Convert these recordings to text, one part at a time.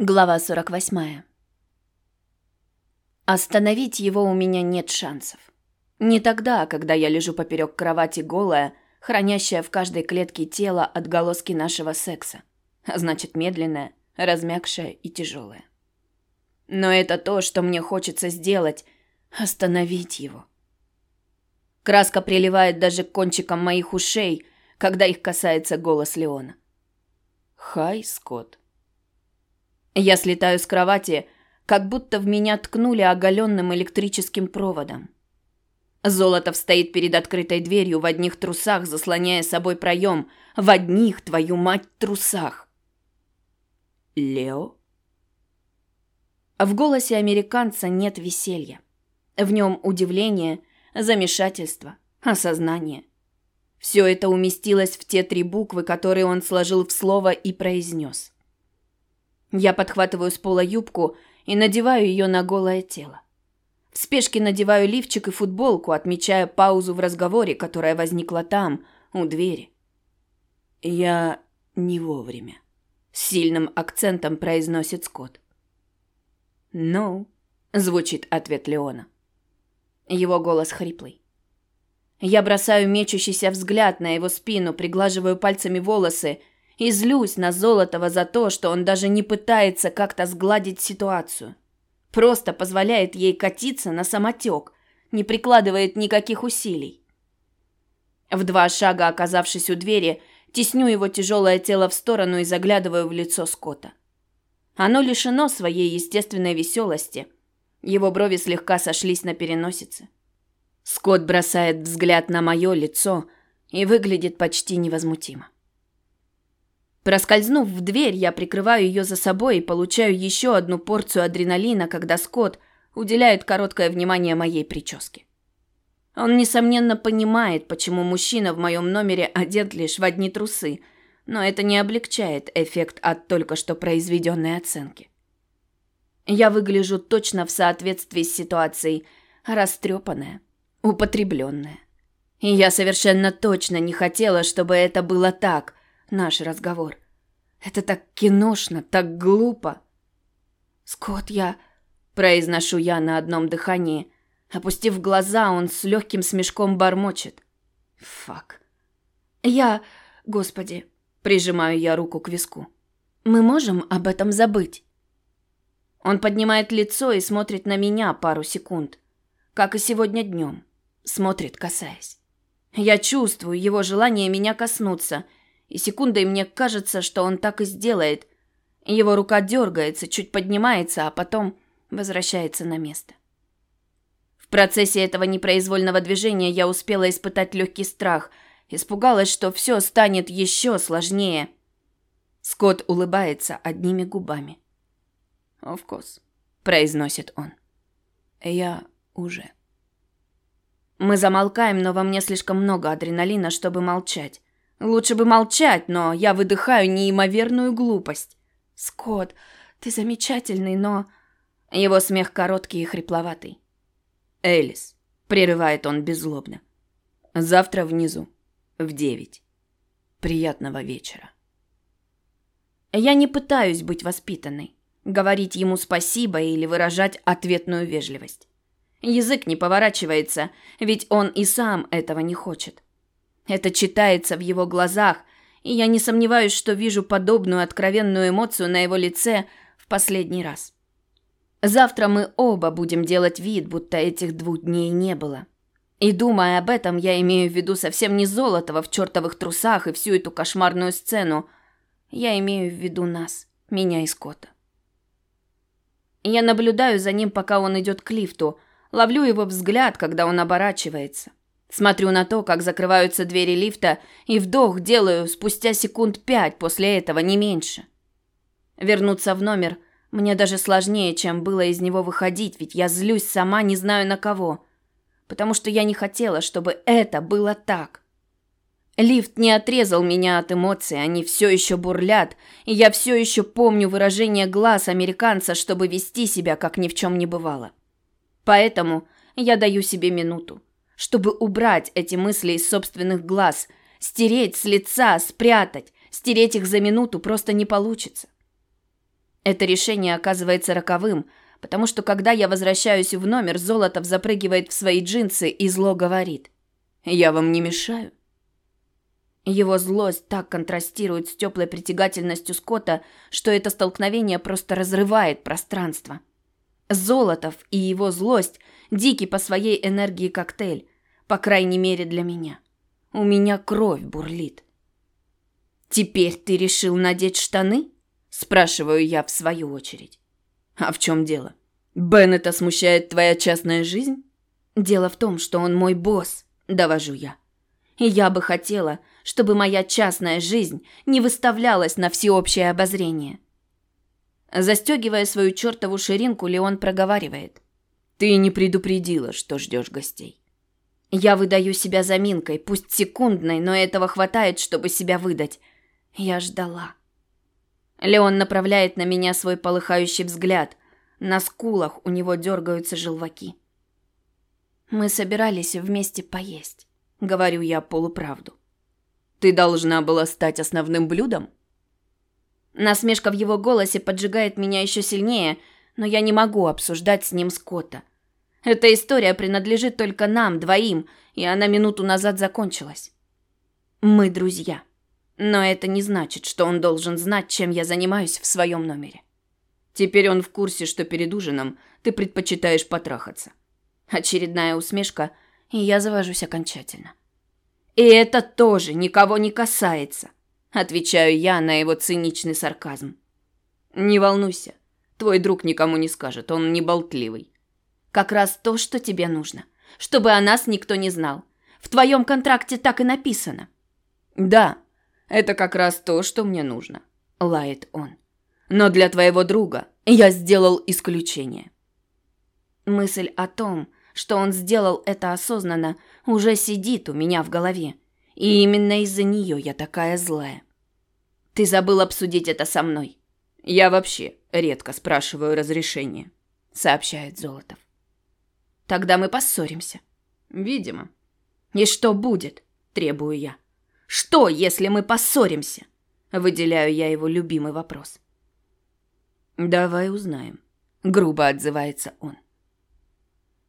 Глава 48. Остановить его у меня нет шансов. Не тогда, когда я лежу поперек кровати голая, хранящая в каждой клетке тела отголоски нашего секса, а значит медленная, размягшая и тяжелая. Но это то, что мне хочется сделать – остановить его. Краска приливает даже к кончикам моих ушей, когда их касается голос Леона. «Хай, Скотт». Я слетаю с кровати, как будто в меня ткнули оголенным электрическим проводом. Золотов стоит перед открытой дверью в одних трусах, заслоняя собой проем. В одних, твою мать, трусах. Лео? В голосе американца нет веселья. В нем удивление, замешательство, осознание. Все это уместилось в те три буквы, которые он сложил в слово и произнес. Я подхватываю с пола юбку и надеваю ее на голое тело. В спешке надеваю лифчик и футболку, отмечая паузу в разговоре, которая возникла там, у двери. «Я не вовремя», — с сильным акцентом произносит Скотт. «Ну», — звучит ответ Леона. Его голос хриплый. Я бросаю мечущийся взгляд на его спину, приглаживаю пальцами волосы и злюсь на Золотого за то, что он даже не пытается как-то сгладить ситуацию. Просто позволяет ей катиться на самотек, не прикладывает никаких усилий. В два шага оказавшись у двери, тесню его тяжелое тело в сторону и заглядываю в лицо Скотта. Оно лишено своей естественной веселости. Его брови слегка сошлись на переносице. Скотт бросает взгляд на мое лицо и выглядит почти невозмутимо. Проскользнув в дверь, я прикрываю ее за собой и получаю еще одну порцию адреналина, когда Скотт уделяет короткое внимание моей прическе. Он, несомненно, понимает, почему мужчина в моем номере одет лишь в одни трусы, но это не облегчает эффект от только что произведенной оценки. Я выгляжу точно в соответствии с ситуацией, растрепанная, употребленная. И я совершенно точно не хотела, чтобы это было так, наш разговор. Это так киношно, так глупо. Скот, я произношу я на одном дыхании. Опустив глаза, он с легким смешком бормочет. Фак. Я, господи, прижимаю я руку к виску. Мы можем об этом забыть. Он поднимает лицо и смотрит на меня пару секунд, как и сегодня днем. Смотрит, касаясь. Я чувствую его желание меня коснуться – и секундой мне кажется, что он так и сделает. Его рука дергается, чуть поднимается, а потом возвращается на место. В процессе этого непроизвольного движения я успела испытать легкий страх, испугалась, что все станет еще сложнее. Скотт улыбается одними губами. «Of course», — произносит он. «Я уже». Мы замолкаем, но во мне слишком много адреналина, чтобы молчать. Лучше бы молчать, но я выдыхаю неимоверную глупость. Скотт, ты замечательный, но... Его смех короткий и хрипловатый. Элис, прерывает он беззлобно. Завтра внизу, в девять. Приятного вечера. Я не пытаюсь быть воспитанной, говорить ему спасибо или выражать ответную вежливость. Язык не поворачивается, ведь он и сам этого не хочет. Это читается в его глазах, и я не сомневаюсь, что вижу подобную откровенную эмоцию на его лице в последний раз. Завтра мы оба будем делать вид, будто этих двух дней не было. И думая об этом, я имею в виду совсем не Золотого в чертовых трусах и всю эту кошмарную сцену. Я имею в виду нас, меня и Скотта. Я наблюдаю за ним, пока он идет к лифту, ловлю его взгляд, когда он оборачивается. Смотрю на то, как закрываются двери лифта, и вдох делаю спустя секунд пять после этого, не меньше. Вернуться в номер мне даже сложнее, чем было из него выходить, ведь я злюсь сама не знаю на кого. Потому что я не хотела, чтобы это было так. Лифт не отрезал меня от эмоций, они все еще бурлят, и я все еще помню выражение глаз американца, чтобы вести себя, как ни в чем не бывало. Поэтому я даю себе минуту чтобы убрать эти мысли из собственных глаз, стереть с лица, спрятать, стереть их за минуту просто не получится. Это решение оказывается роковым, потому что когда я возвращаюсь в номер, Золотов запрыгивает в свои джинсы и зло говорит. «Я вам не мешаю?» Его злость так контрастирует с теплой притягательностью Скотта, что это столкновение просто разрывает пространство. Золотов и его злость – дикий по своей энергии коктейль, по крайней мере для меня. У меня кровь бурлит. «Теперь ты решил надеть штаны?» – спрашиваю я в свою очередь. «А в чем дело? Беннета смущает твоя частная жизнь?» «Дело в том, что он мой босс», – довожу я. И я бы хотела, чтобы моя частная жизнь не выставлялась на всеобщее обозрение. Застегивая свою чертову ширинку, Леон проговаривает. «Ты не предупредила, что ждешь гостей». Я выдаю себя заминкой, пусть секундной, но этого хватает, чтобы себя выдать. Я ждала. Леон направляет на меня свой полыхающий взгляд. На скулах у него дергаются желваки. Мы собирались вместе поесть. Говорю я полуправду. Ты должна была стать основным блюдом? Насмешка в его голосе поджигает меня еще сильнее, но я не могу обсуждать с ним Скотта. Эта история принадлежит только нам двоим, и она минуту назад закончилась. Мы друзья. Но это не значит, что он должен знать, чем я занимаюсь в своем номере. Теперь он в курсе, что перед ужином ты предпочитаешь потрахаться. Очередная усмешка – и я завожусь окончательно. «И это тоже никого не касается», – отвечаю я на его циничный сарказм. «Не волнуйся, твой друг никому не скажет, он не болтливый». «Как раз то, что тебе нужно, чтобы о нас никто не знал. В твоем контракте так и написано». «Да, это как раз то, что мне нужно», – лает он. «Но для твоего друга я сделал исключение». Мысль о том, что он сделал это осознанно, уже сидит у меня в голове. И именно из-за нее я такая злая. Ты забыл обсудить это со мной. Я вообще редко спрашиваю разрешения, сообщает Золотов. Тогда мы поссоримся. Видимо. И что будет? Требую я. Что, если мы поссоримся? Выделяю я его любимый вопрос. Давай узнаем. Грубо отзывается он.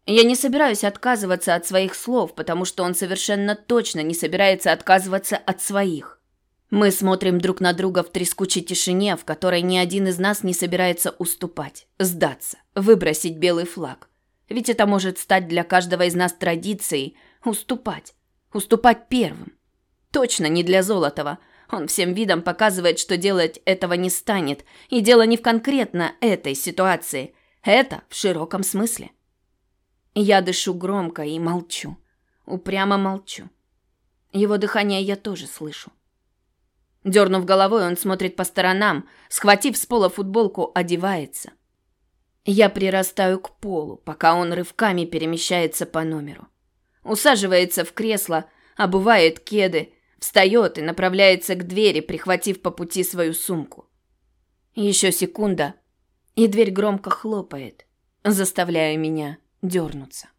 Я не собираюсь отказываться от своих слов, потому что он совершенно точно не собирается отказываться от своих. Мы смотрим друг на друга в трескучей тишине, в которой ни один из нас не собирается уступать, сдаться, выбросить белый флаг. Ведь это может стать для каждого из нас традицией уступать, уступать первым. Точно не для Золотова. Он всем видом показывает, что делать этого не станет, и дело не в конкретно этой ситуации. Это в широком смысле. Я дышу громко и молчу. Упрямо молчу. Его дыхание я тоже слышу. Дернув головой, он смотрит по сторонам, схватив с пола футболку, одевается. Я прирастаю к полу, пока он рывками перемещается по номеру. Усаживается в кресло, обувает кеды, встает и направляется к двери, прихватив по пути свою сумку. Еще секунда, и дверь громко хлопает, заставляя меня дернуться.